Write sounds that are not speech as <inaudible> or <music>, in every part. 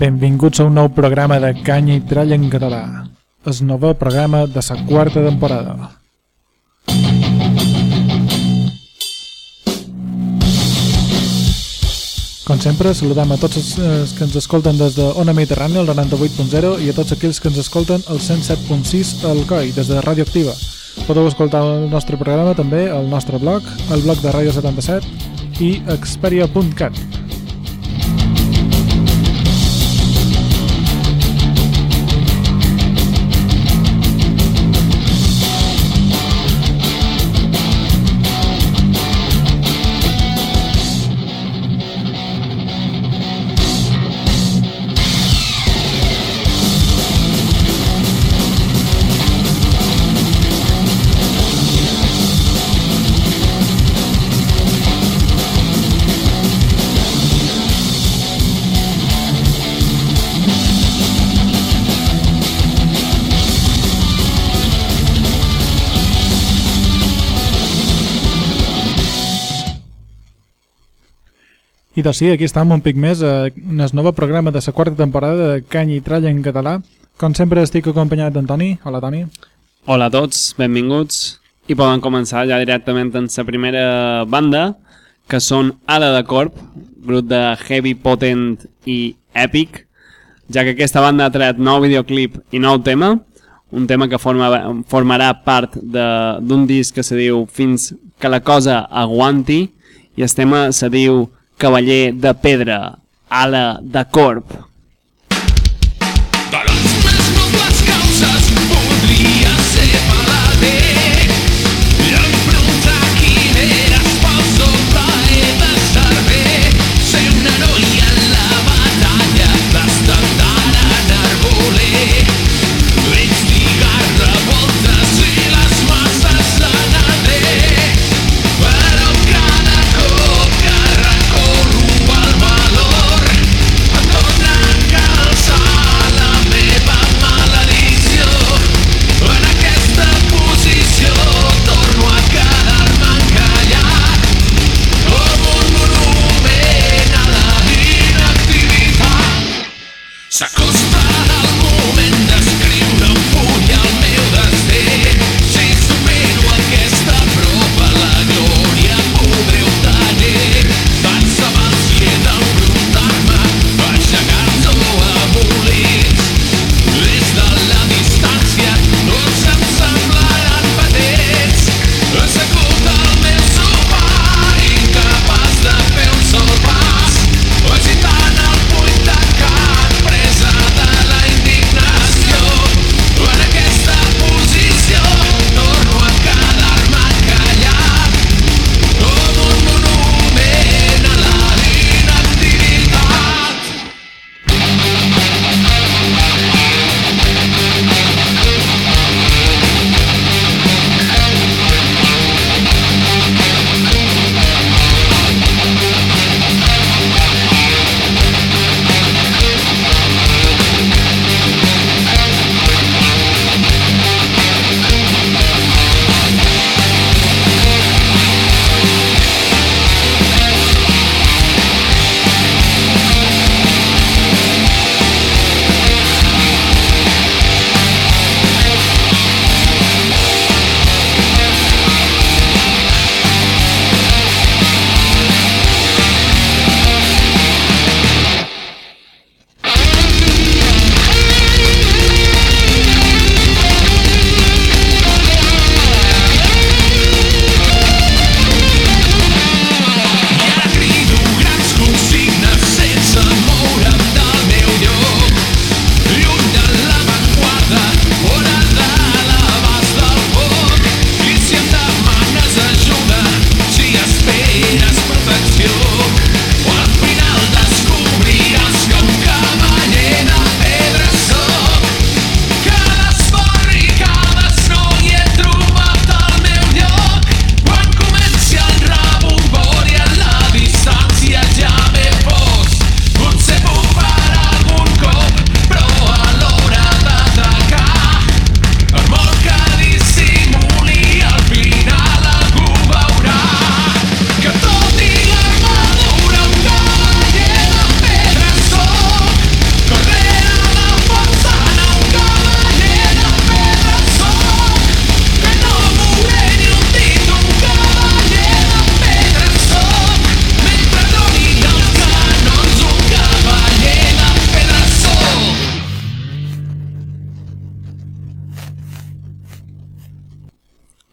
Benvinguts a un nou programa de Canya i Tralla en català. El nou programa de la quarta temporada. Com sempre, saludem a tots els, els que ens escolten des de Ona Mediterrània, el 98.0, i a tots aquells que ens escolten el 107.6 al COI, des de Ràdio Activa. Podeu escoltar el nostre programa també al nostre blog, el blog de Ràdio 77 i experia.cat. I doncs sí, aquí estem un pic més eh, en el nou programa de la quarta temporada de Canya i Tralla en català. Com sempre estic acompanyat d'Antoni. Hola, Toni. Hola a tots, benvinguts. I poden començar ja directament en la primera banda, que són Ada de Corp, grup de heavy, potent i èpic, ja que aquesta banda ha tret nou videoclip i nou tema, un tema que forma, formarà part d'un disc que se diu Fins que la cosa aguanti, i el tema se diu Cavaller de Pedra, Ala de Corp.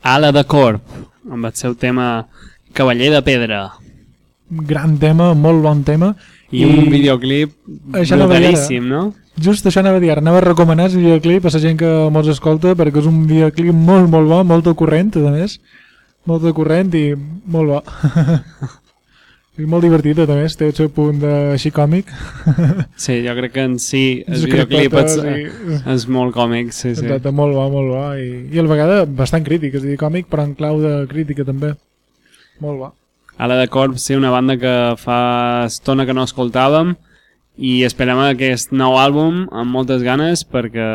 Ala de Corp, amb el seu tema Cavaller de Pedra. Gran tema, molt bon tema. I, I un videoclip brutalíssim, no? Just això anava a dir, anava a recomanar el videoclip a la gent que mos escolta perquè és un videoclip molt, molt bo, molt corrent, a més. Molt corrent i molt bo. <laughs> I molt divertit, a més, té el seu punt de així còmic. <laughs> Sí, jo crec que en si el videoclip és, cripetes és molt còmic, sí, sí. Exacte, molt bo, molt bo. I, I a la vegada bastant crític, és a dir, còmic, però en clau de crítica també. Molt bo. Ala de Corp, sí, una banda que fa estona que no escoltàvem i esperem aquest nou àlbum amb moltes ganes perquè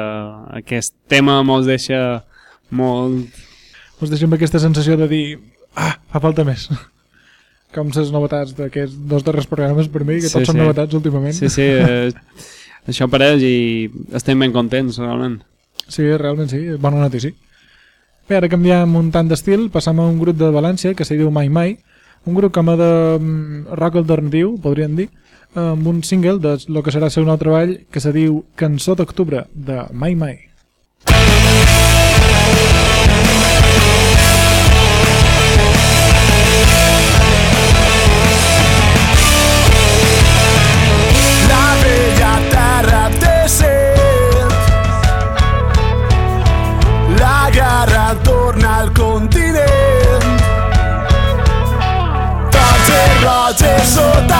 aquest tema mos deixa molt... Us deixem aquesta sensació de dir ah, fa falta més. <laughs> Com les novetats d'aquests dos darrers programes per mi, que Sí, tots són sí. novetats últimament. Sí, sí, eh, <laughs> això pareix i estem ben contents, realment. Sí, realment sí, bona notícia. Bé, ara canviem un tant d'estil, passam a un grup de València que se diu Mai Mai, un grup com a de mm, rock alternatiu, podríem dir, amb un single de lo que serà el seu nou treball que se diu Cançó d'octubre, de Mai Mai.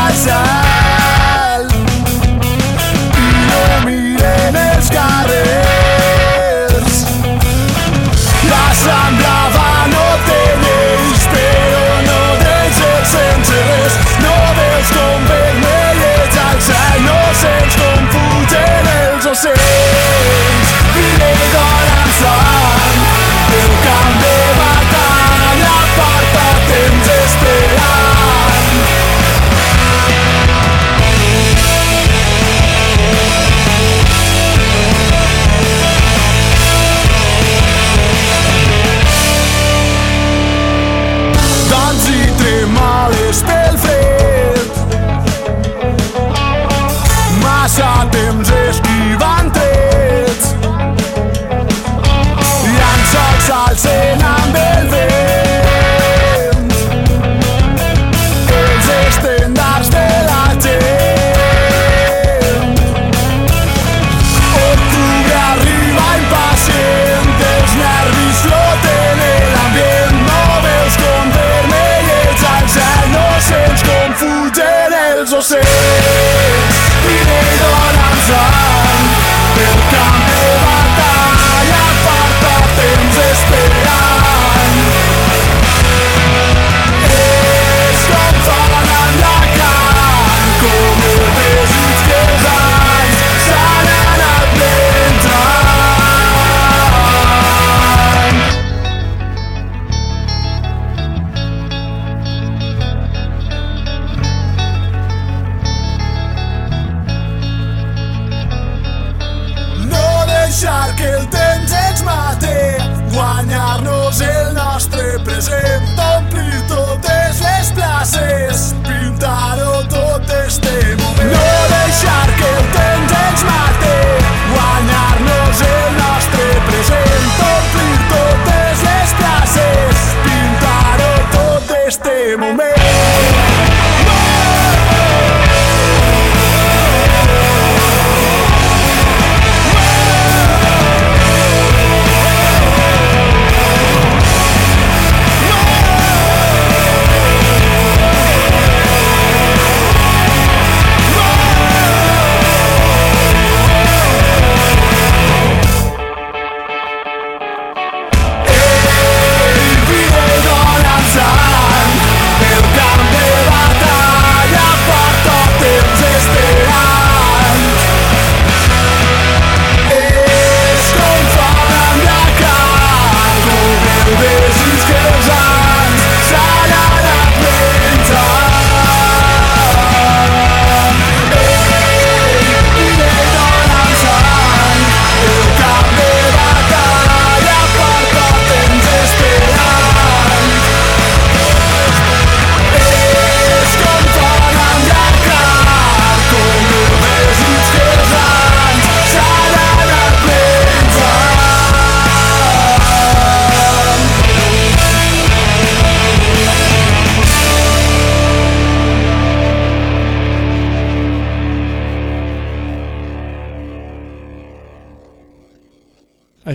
eyes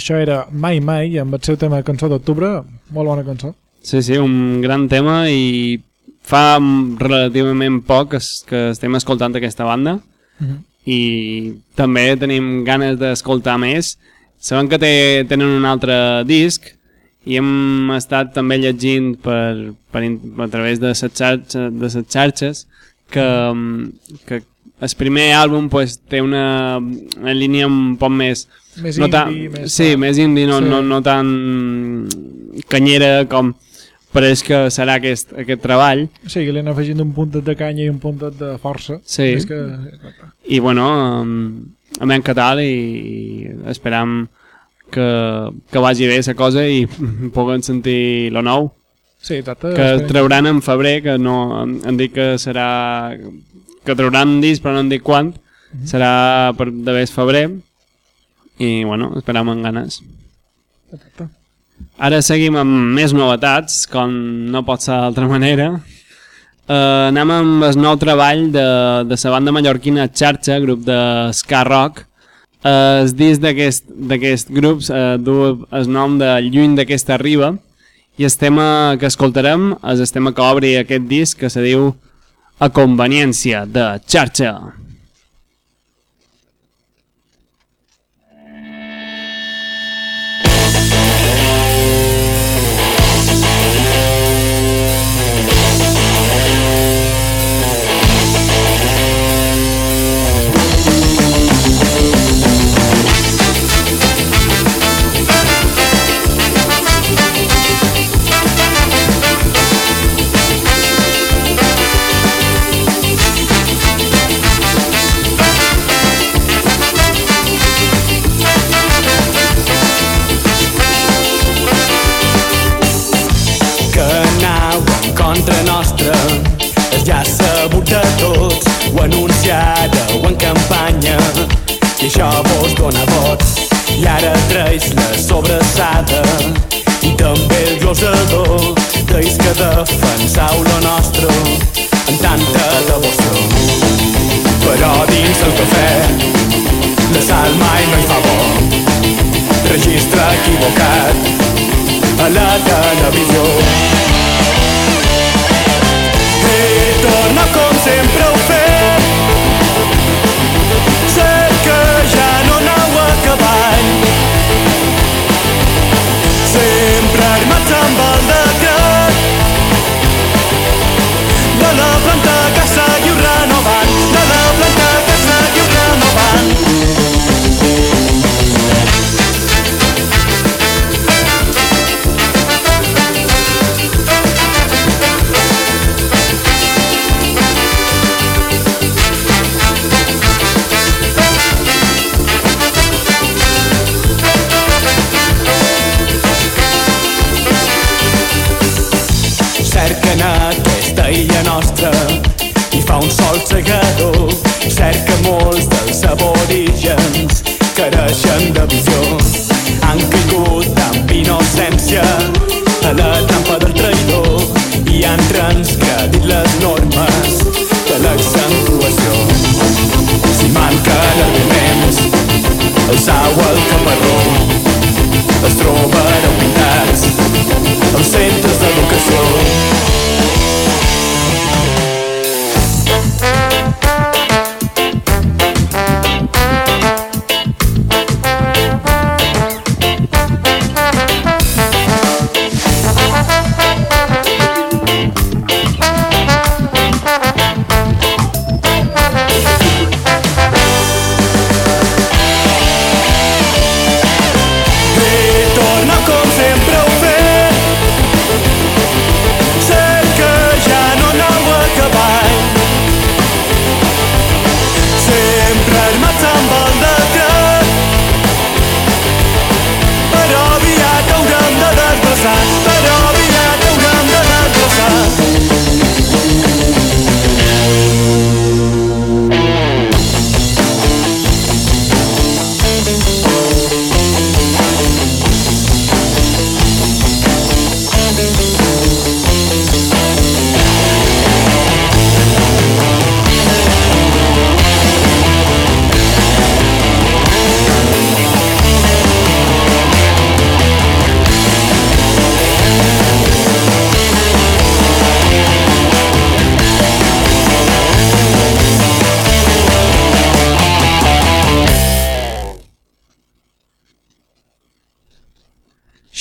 Això era Mai Mai, amb el seu tema Cançó d'Octubre, molt bona cançó. Sí, sí, un gran tema i fa relativament poc que, que estem escoltant aquesta banda Mhm. i també tenim ganes d'escoltar més. Sabem que té, tenen un altre disc i hem estat també llegint per, per, a través de les xarxes, de les xarxes que, que el primer àlbum pues, té una, una línia un poc més... Més no tan, indie, més Sí, més indie, no, Sí. no, no tan canyera com pareix que serà aquest, aquest treball. Sí, que li han afegit un puntet de canya i un puntet de força. Sí. És que... I bueno, a mi tal i esperam que, que vagi bé la cosa i <laughs> puguen sentir lo nou Sí, exacte. que trauran en febrer que no, em dic que serà que trauran disc però no em dic quan serà per d'haver febrer i bueno, esperam amb ganes Exacte. Ara seguim amb més novetats, com no pot ser d'altra manera. Uh, anem amb el nou treball de, de la banda mallorquina Xarxa, grup de ska rock. Uh, el disc d'aquest grup uh, du el nom de Lluny d'aquesta riba i el tema que escoltarem és el tema que obri aquest disc que se diu A conveniència de Xarxa. Registre equivocat a la televisió. I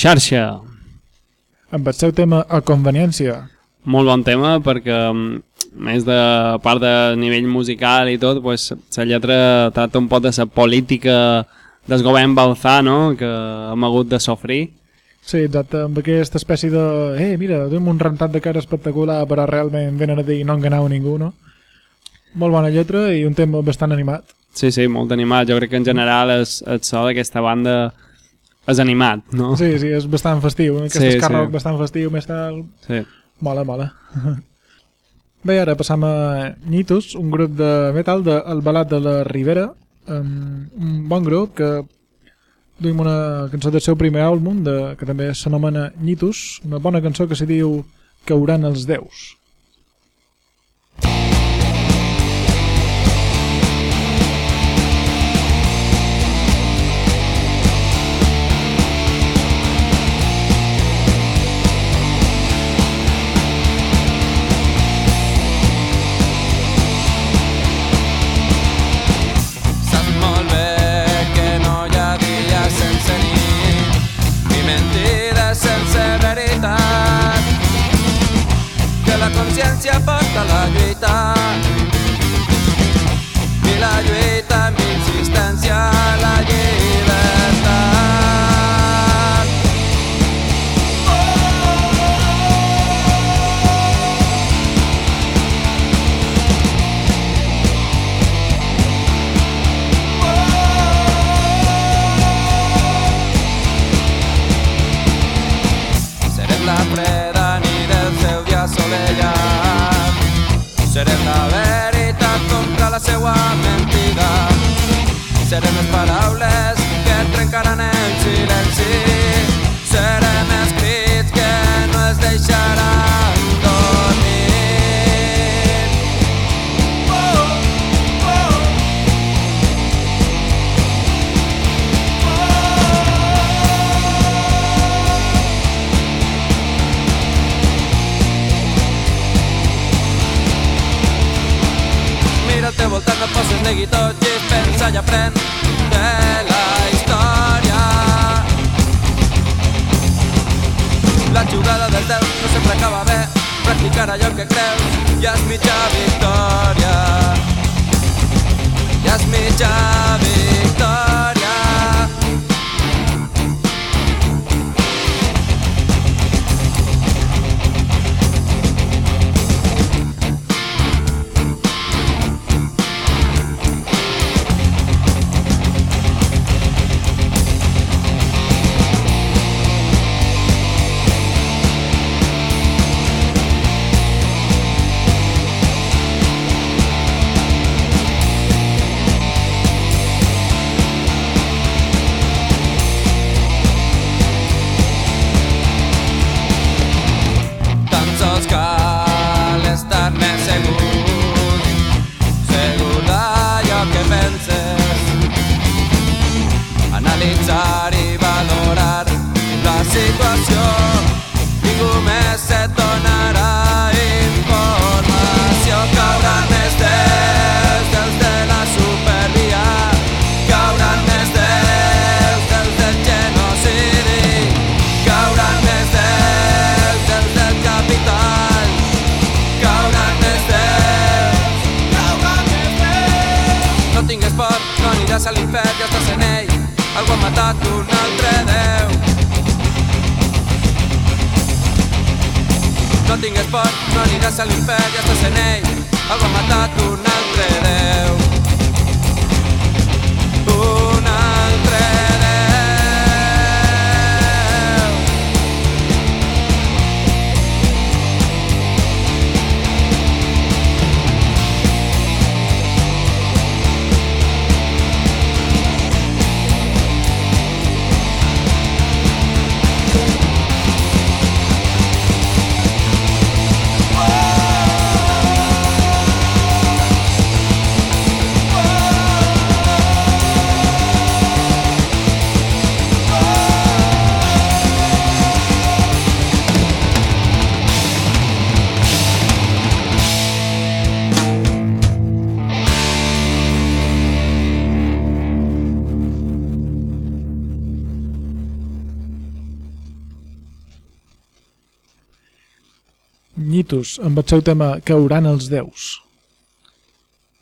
Xarxa. Amb el seu tema a conveniència. Molt bon tema perquè mm, més de part de nivell musical i tot, pues, la lletra tracta un poc de la política del govern balzà, no?, que hem hagut de sofrir. Sí, exacte, amb aquesta espècie de... Eh, mira, tenim un rentat de cara espectacular, però realment venen a dir no enganau ningú, no? Molt bona lletra i un tema bastant animat. Sí, sí, molt animat. Jo crec que en general el, el so d'aquesta banda és animat, no? Sí, sí, és bastant festiu. Aquest Sí, ska sí. bastant festiu, més tal... sí. Mola, mola. Bé, ara passam a Nitus, un grup de metal de El Balat de la Ribera, um, un bon grup que duim una cançó del seu primer àlbum, de, que també s'anomena Nitus, una bona cançó que se diu Cauran els déus. Consciència porta la lluita i la lluita amb insistència la llibertat Serem la freda ni del seu dia assolellat. La seua mentida. Serem les i aprèn de la història. La jugada del Déu no sempre acaba bé, practicar allò que creus ja és mitja victòria. Matat un altre déu. No tingues por, no aniràs a l'infern, ja estàs en ell. Algú ha matat un altre déu. Nitus, amb el seu tema Cauran els déus.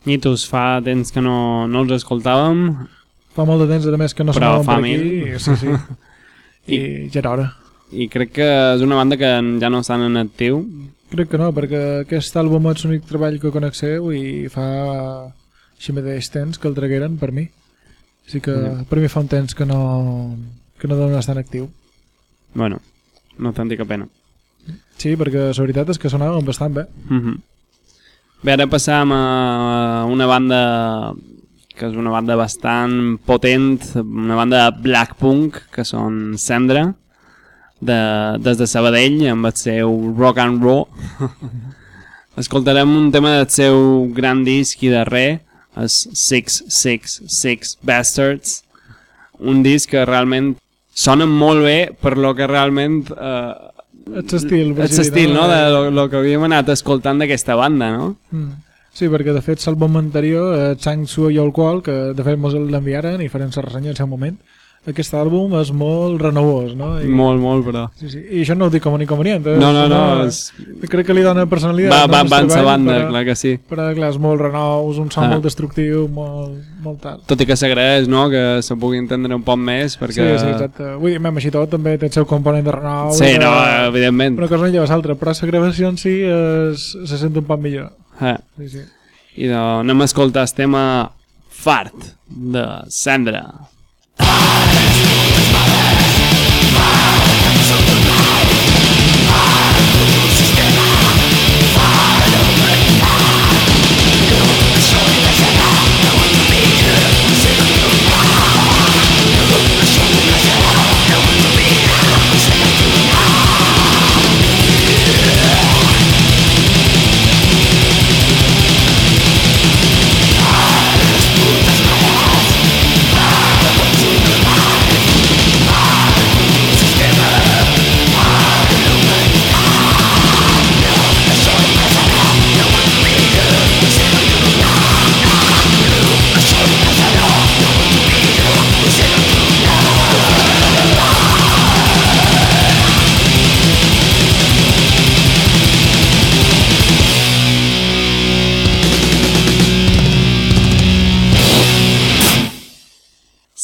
Nitus, fa temps que no, no els escoltàvem Fa molt de temps, a més, que no fa per aquí. Sí, sí. <laughs> I ja era hora. i crec que és una banda que ja no estan en actiu. Crec que no, perquè aquest àlbum és l'únic treball que conec seu i fa així mateix temps que el tragueren per mi. Així que per mi fa un temps que no, que no dona estar actiu. Bueno, no autèntica pena. Sí, perquè la veritat és que sonaven bastant bé. Mm -hmm. Bé, ara passam a una banda que és una banda bastant potent, una banda de black punk, que són Cendra, de, des de Sabadell, amb el seu rock and roll. <laughs> Escoltarem un tema del seu gran disc i darrer, és 666 Bastards, un disc que realment sona molt bé per lo que realment eh, Ets estil. dir, estil, no? De lo, lo que havíem anat escoltant d'aquesta banda, no? Mm. Sí, perquè de fet l'àlbum anterior, eh, Chang Suo i Alcohol, que de fet mos l'enviaren i farem la ressenya al seu moment, aquest àlbum és molt renovós, no? I, Molt, molt, però... Sí, sí. I això no ho dic com un inconvenient. eh? No, no, no, és- Crec que li dona personalitat. Va, no, va, al va en sa banda, però, clar que sí. Però, clar, és molt renou, és un son Ah. molt destructiu, molt, molt tal. Tot i que s'agraeix, no?, que se pugui entendre un poc més, perquè... Sí, sí, exacte. Vull dir, mem, així tot també té el seu component de renou. Sí, de- no, evidentment. Una cosa no lleva l'altra, però la gravació en si es, se sent un poc millor. Eh. Sí, sí. I de, anem a escoltar el tema Fart, de Sandra. Thank you.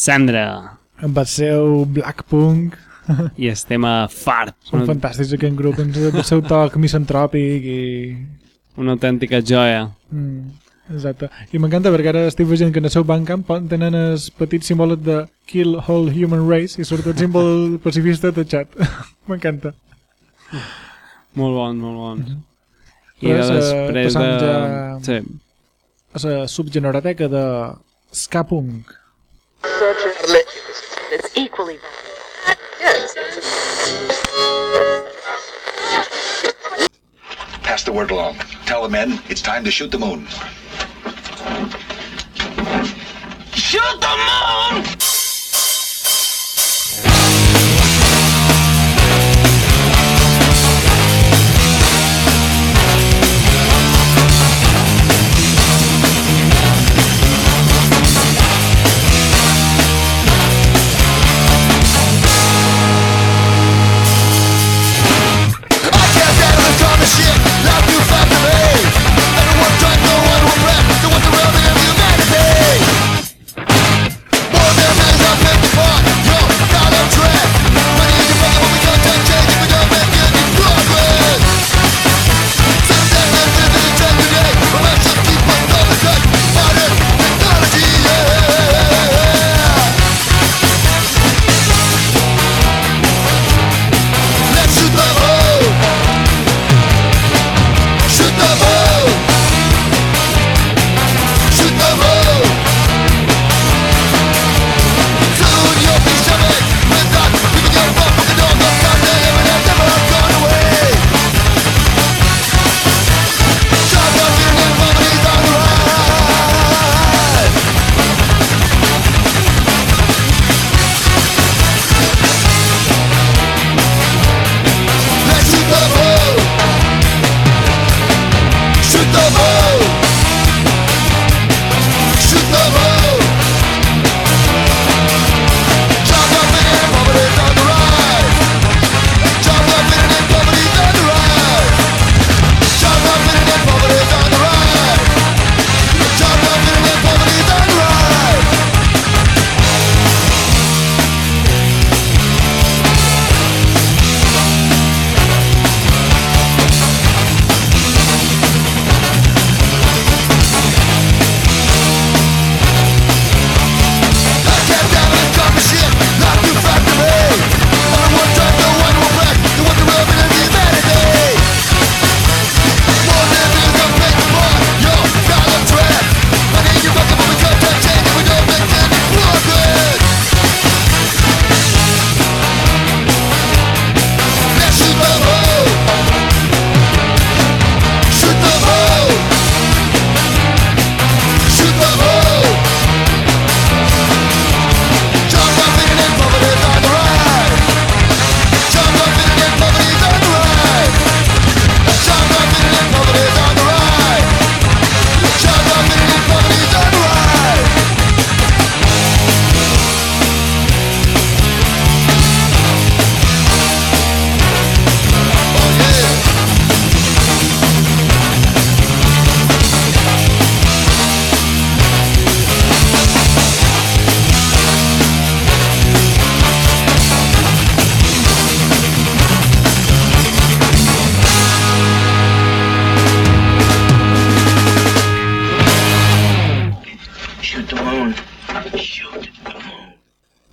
Sandra. Amb el seu black punk, I el tema Fart. són Una, fantàstics aquest grup, amb el seu toc misantròpic i... una autèntica joia. Mm, exacte. I m'encanta perquè ara estic veient que en el seu Bandcamp pon- tenen el petit símbolet de Kill All Human Race i surt el símbol pacifista tatxat. <laughs> m'encanta. Molt bon, molt bon. I Però és, de eh, després de... ja- Sí. És la subgeneroteca de ska punk. It's equally Yes. Pass the word along. Tell the men it's time to shoot the moon. Shoot the moon!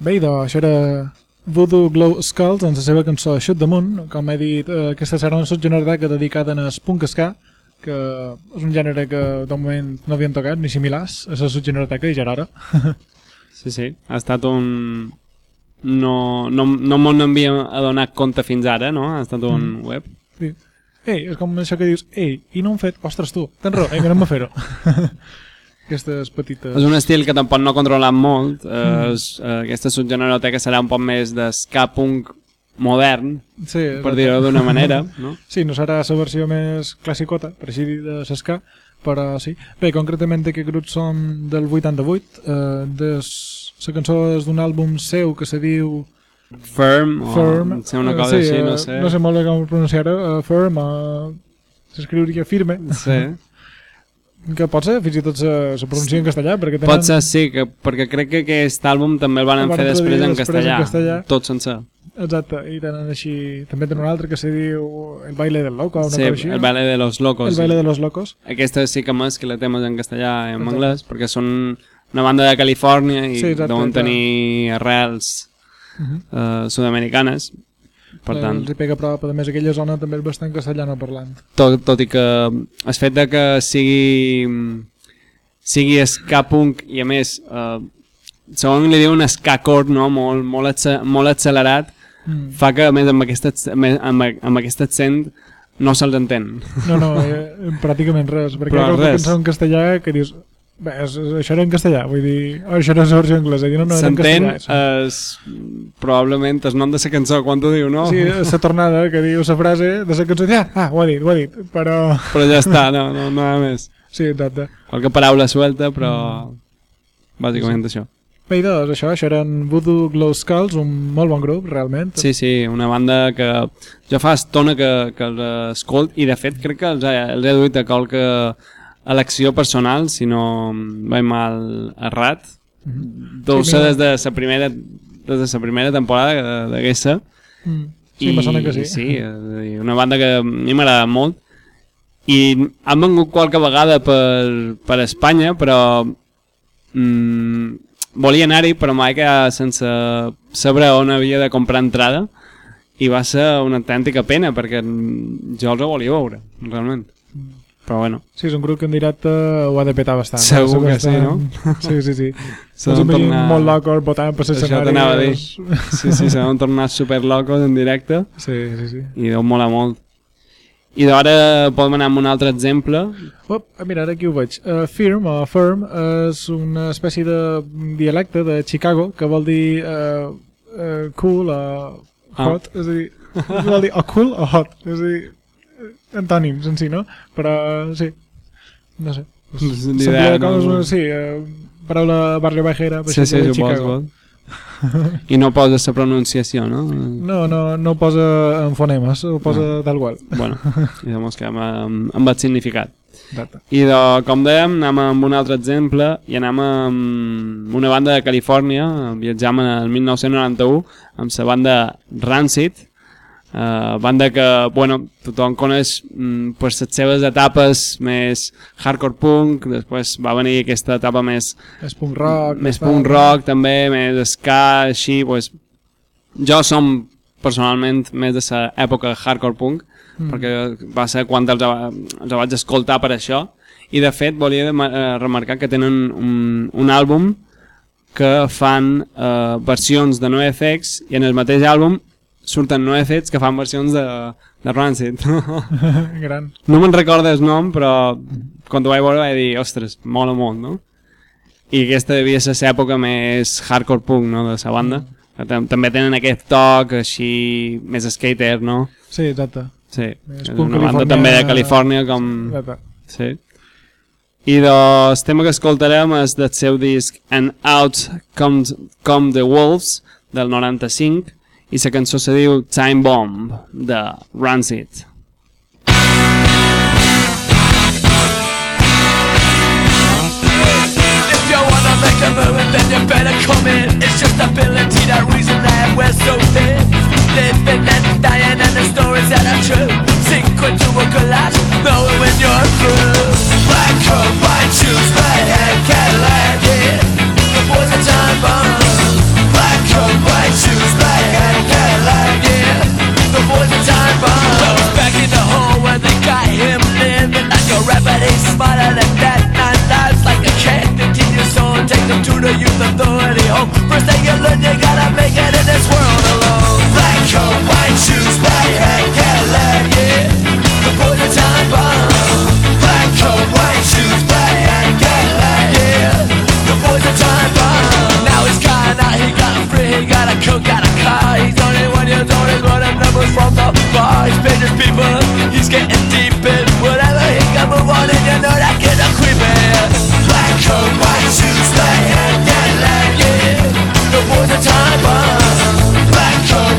Bé, idò, això era Voodoo Glow Skulls en la seva cançó Shoot the Moon. Com he dit, eh, aquesta serà una subgenerada dedicada al punk ska, que és un gènere que de moment no havien tocat ni similars a la subgenerada i ja era hora. <laughs> Sí, sí, ha estat un... No, no, no m'ho n'havia adonat compte fins ara, no? Ha estat un Mm. web. Sí. Ei, és com això que dius, ei, i no hem fet? Ostres, tu, tens raó, ei, anem a fer-ho. Aquestes petites... És un estil que tampoc no controlat molt. Mm. és, eh, aquesta subgeneroteca serà un poc més d'esca punk modern, Sí, per dir-ho d'una manera, <laughs> no? Sí, no serà la versió més classicota, per així dir, de s'esca, però sí. Bé, concretament aquest grup són del 88, eh, de la cançó és d'un àlbum seu que se diu Firm, o Firm. ser una Eh, cosa sí, així, no eh, sé. No sé molt bé com pronunciar-ho, uh, Firm, uh, s'escriuria firme, Sí. <laughs> que pot ser, fins i tot se, se pronuncia en castellà, perquè tenen... Pot ser, sí, que, perquè crec que aquest àlbum també el van El van fer després en després castellà, en castellà. tot sencer. Exacte, i tenen així... També tenen un altre que se diu El baile del loco, una Sí, cosa així. el baile de los locos. El baile de los locos. Aquesta sí que més que la temes en castellà i en Exacte. anglès, perquè són una banda de Califòrnia i Sí, exacte, deuen tenir arrels Mhm. eh, sud-americanes. Per Eh, tant, Els hi pega prop, a més aquella zona també és bastant castellano parlant. tot, tot i que el fet de que sigui sigui ska punk i a més eh, segons li diuen ska core no? molt, molt, acce- molt accelerat Mm. fa que a més amb aquest, amb, amb, aquest accent no se'ls entén No, no, eh, pràcticament res, perquè Però hi ha res. cançó en castellà que dius bé, és, és, això era en castellà, vull dir oh, això no és la versió anglesa, no, no era en s'entén castellà això. és, probablement el nom de la cançó quan t'ho diu no? Sí, la tornada que diu la frase de la cançó, ah, ah, ho ha dit, ho ha dit, però... però ja està, no, no, no hi ha més Sí, exacte. qualque paraula suelta però bàsicament això Bé, doncs això, això eren Voodoo Glow Skulls, un molt bon grup, realment. Sí, sí, una banda que jo fa estona que, que els escolt i de fet crec que els he, els he duit a qualque elecció personal, si no vaig mal errat. Deu Sí, ser mira. des de la primera des de la primera temporada de, de Guessa. Mm. Sí, sona que sí. Sí, una banda que a mi m'agrada molt i han vengut qualque vegada per, per Espanya, però mm, volia anar-hi, però mai que sense saber on havia de comprar entrada i va ser una autèntica pena perquè mm, jo els volia veure, realment. Però bueno, Sí, és un grup que en directe ho ha de petar bastant. Segur eh? que sí, no? <laughs> Sí, sí, sí. <laughs> Se van tornar- molt locos votant per això l'escenari. t'anava a dir. Sí, sí, se van tornar super locos en directe <laughs> Sí, sí, sí. i deu molar molt. I d'ara podem anar amb un altre exemple. Oh, mira, ara aquí ho veig. Uh, firm o firm és una espècie de dialecte de Chicago que vol dir uh, uh, cool o Ah. hot. És a dir, vol dir o cool o hot. És a dir, antònims en si, no? Però sí, no sé. Ni S'emplia idea, com és no? una, sí, uh, paraula barrio bajera, Sí, sí, de. Chicago. I no posa la pronunciació, no? No, no, no posa en fonemes, ho posa tal qual. Bueno, i llavors que amb, amb, amb el significat. Exacte. I de, com dèiem, anem amb un altre exemple i anem amb una banda de Califòrnia, viatjam en el 1991 amb la banda Rancid, uh, banda que, bueno, tothom coneix mm, per les seves etapes més hardcore punk, després va venir aquesta etapa més És punk rock. més punk rock també, més ska, així, pues, jo som personalment més de l'època hardcore punk, mm. perquè va ser quan els, els vaig escoltar per això, i de fet volia eh, remarcar que tenen un, un àlbum que fan eh, versions de NoFX i en el mateix àlbum surten NoFX que fan versions de, de Rancid. <laughs> Gran. No me'n recordo el nom, però quan ho vaig veure vaig dir, ostres, mola molt, no? I aquesta devia ser l'època més hardcore punk, no?, de la banda. Tam- També tenen aquest toc així, més skater, no? Sí, exacte. Sí, és una banda també de Califòrnia com... Exacte. Sí. I del tema que escoltarem és del seu disc And Out Come, Come the Wolves del 95 i la cançó se diu Time Bomb de Rancid. Make a then you better come in. It's just ability, that reason that we're so thin. Living and dying, and the stories that are true. Sink into a knowing when you're through. Black white shoes. The boy's time bomb. Black living like a remedy Smarter than that, nine lives like a cat Continues on, take them to the youth authority. Home. First thing you learn, you gotta make it in this world alone. Black coat, white shoes, black hat, Cadillac, yeah. The Black white shoes, black hat, Cadillac, yeah. The time bomb. Now he's gone, he got he got a coat, got a car. He's numbers from the bar. He's paid his people, he's getting Black coat, white shoes, black hat, Cadillac, yeah. Before the time bomb. Black coat,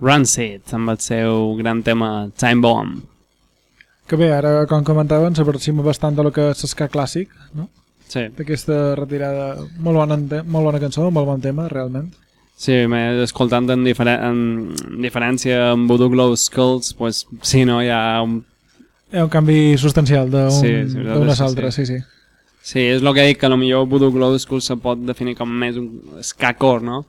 Rancid, amb el seu gran tema Time Bomb. Que bé, ara, com comentaven, s'aproxima bastant de lo que és l'esca clàssic, no? Sí, D'aquesta retirada, molt bona, molt bona cançó, molt bon tema, realment. sí m'he escoltant en, diferen en diferència amb Voodoo Glow Skulls, pues, sí, no, hi ha un... Hi ha un canvi substancial d'un- Sí, sí, sí, a l'altra, sí, sí. Sí, és el que dic, que potser Voodoo Glow Skulls se pot definir com més un ska-core, no?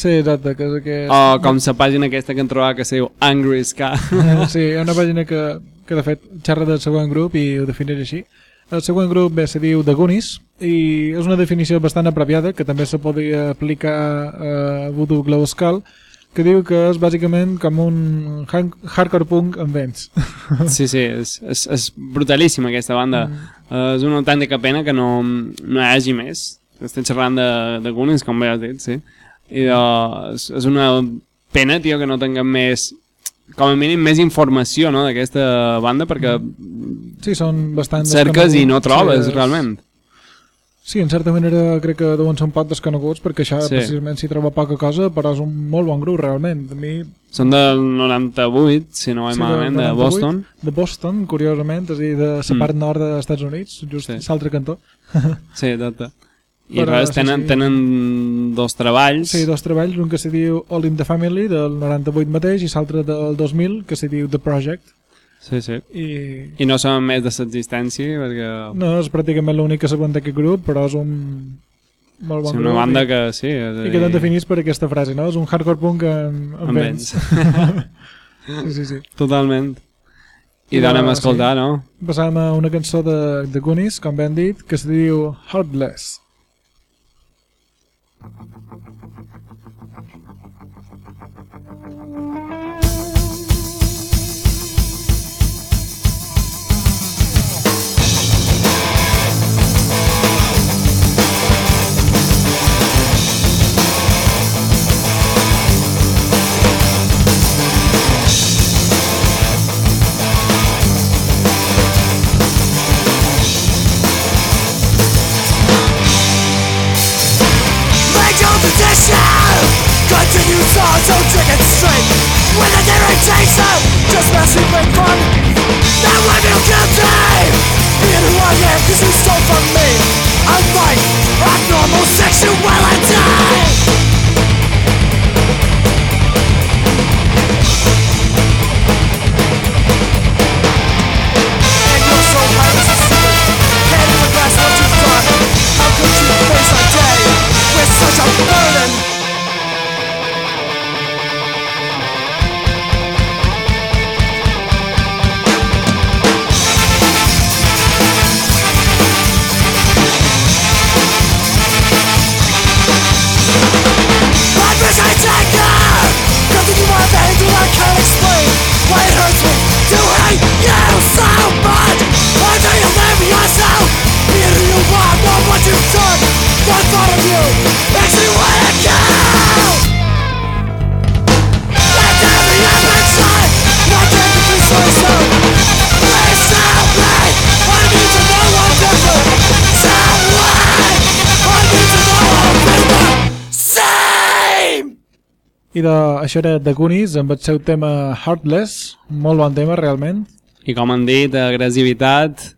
Sí, exacte, que és aquest... O com la pàgina aquesta que hem trobat que se diu Angry Ska. Eh, sí, hi ha una pàgina que, que de fet xerra del següent grup i ho defineix així. El següent grup bé se diu The Goonies i és una definició bastant apropiada que també se podria aplicar a Voodoo Glow Skull que diu que és bàsicament com un han- hardcore punk amb vents. <laughs> Sí, sí, és, és, és brutalíssima aquesta banda. Mm. és una autèntica pena que no, no hi hagi més. Estem xerrant de, de Goonies, com bé has dit, sí. I de, és, és una pena, tio, que no tinguem més com a mínim més informació no, d'aquesta banda perquè Sí, són bastant... cerques i no trobes Sí, és- realment Sí, en certa manera crec que deuen ser un poc desconeguts perquè això Sí. precisament s'hi troba poca cosa però és un molt bon grup realment. A mi són del 98 si no vaig Sí, malament, de 98, Boston De Boston, curiosament, és a dir, de la Mm. part nord dels Estats Units, just sí. l'altre cantó. sí, exacte i Però, res, sí, tenen, sí. tenen dos treballs Sí, dos treballs, un que se diu All in the Family, del 98 mateix, i l'altre del 2000, que se diu The Project. sí, sí. I i no saben més de l'existència perquè no és pràcticament l'únic que sabem d'aquest grup, però és un molt bon és una grup. banda i, que sí és I dir, queden definits per aquesta frase, no? És un hardcore punk amb, amb, amb vents. <laughs> sí, sí, sí. totalment i d'anem a escoltar, no? Passàvem a una cançó de, de Goonies, com ben dit, que se diu Heartless. Mm-hmm. Make your position Continue so, trick and straight With an irritation Just messing with fun. That would feel guilty Being who I am cause you stole from me. I'm like abnormal sexuality això era The Goonies amb el seu tema Heartless, molt bon tema realment. I com han dit, agressivitat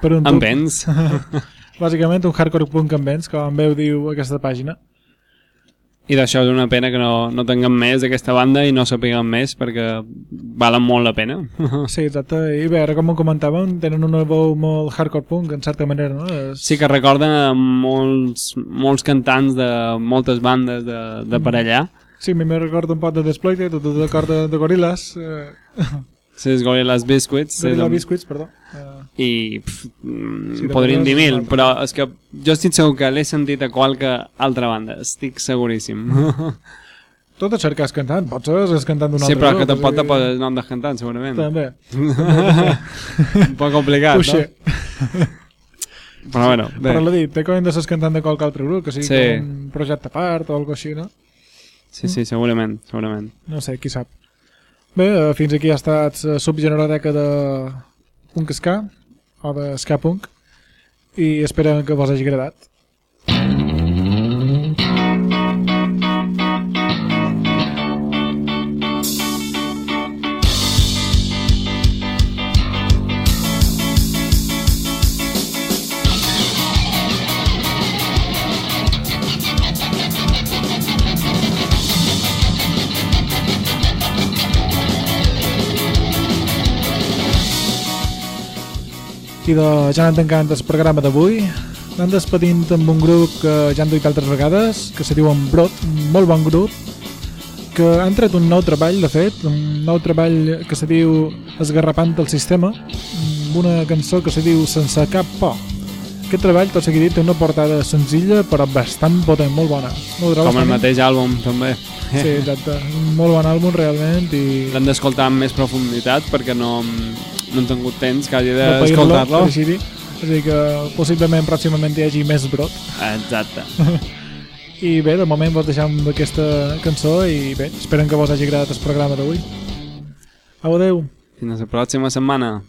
Per un amb vents. <laughs> Bàsicament un hardcore punk amb vents, com en veu diu aquesta pàgina. I d'això és una pena que no, no tinguem més d'aquesta banda i no sapiguem més perquè valen molt la pena. <laughs> Sí, exacte. I bé, ara com ho comentàvem, tenen una veu molt hardcore punk, en certa manera, no? És... Sí que recorden molts, molts cantants de moltes bandes de, de per allà. Sí, a mi me recorda un poc de Desploited, de, de, de, de Gorillaz, eh, Sí, es Gorillaz Biscuits. sí, Gorilla de- Biscuits, perdó. Eh, I pff, mm, Sí, podríem dir és mil, però és que jo estic segur que l'he sentit a qualque altra banda. Estic seguríssim. <laughs> tot és cercar cantant, pots ser és cantant d'un sí, altre però que tampoc te poses el nom de cantant, segurament. També. <laughs> Un poc complicat, Touché. no? Però bueno, bé. Però l'he dit, té com de ser cantant de qualque altre grup, que sigui Sí. un projecte a part o alguna així, no? Sí, sí, segurament, segurament. No sé, qui sap. Bé, eh, fins aquí ha estat la subgeneroteca de punk ska, o de ska punk, i espero que vos hagi agradat. I de, ja anem tancant el programa d'avui. Anem despedint amb un grup que ja han duit altres vegades, que se diuen Brot, un molt bon grup, que han tret un nou treball, de fet, un nou treball que se diu Esgarrapant el sistema, amb una cançó que se diu Sense cap por. Aquest treball, tot seguit té una portada senzilla però bastant potent, molt bona. No Com el mateix àlbum, també. Sí, exacte. Un molt bon àlbum, realment, i... L'hem d'escoltar amb més profunditat perquè no, no hem tingut temps quasi de d'escoltar-lo. dir. És a dir que possiblement pròximament hi hagi més brot. Exacte. <laughs> I bé, de moment vos deixam amb aquesta cançó i bé, esperen que vos hagi agradat el programa d'avui. Au, adeu. Fins la pròxima setmana.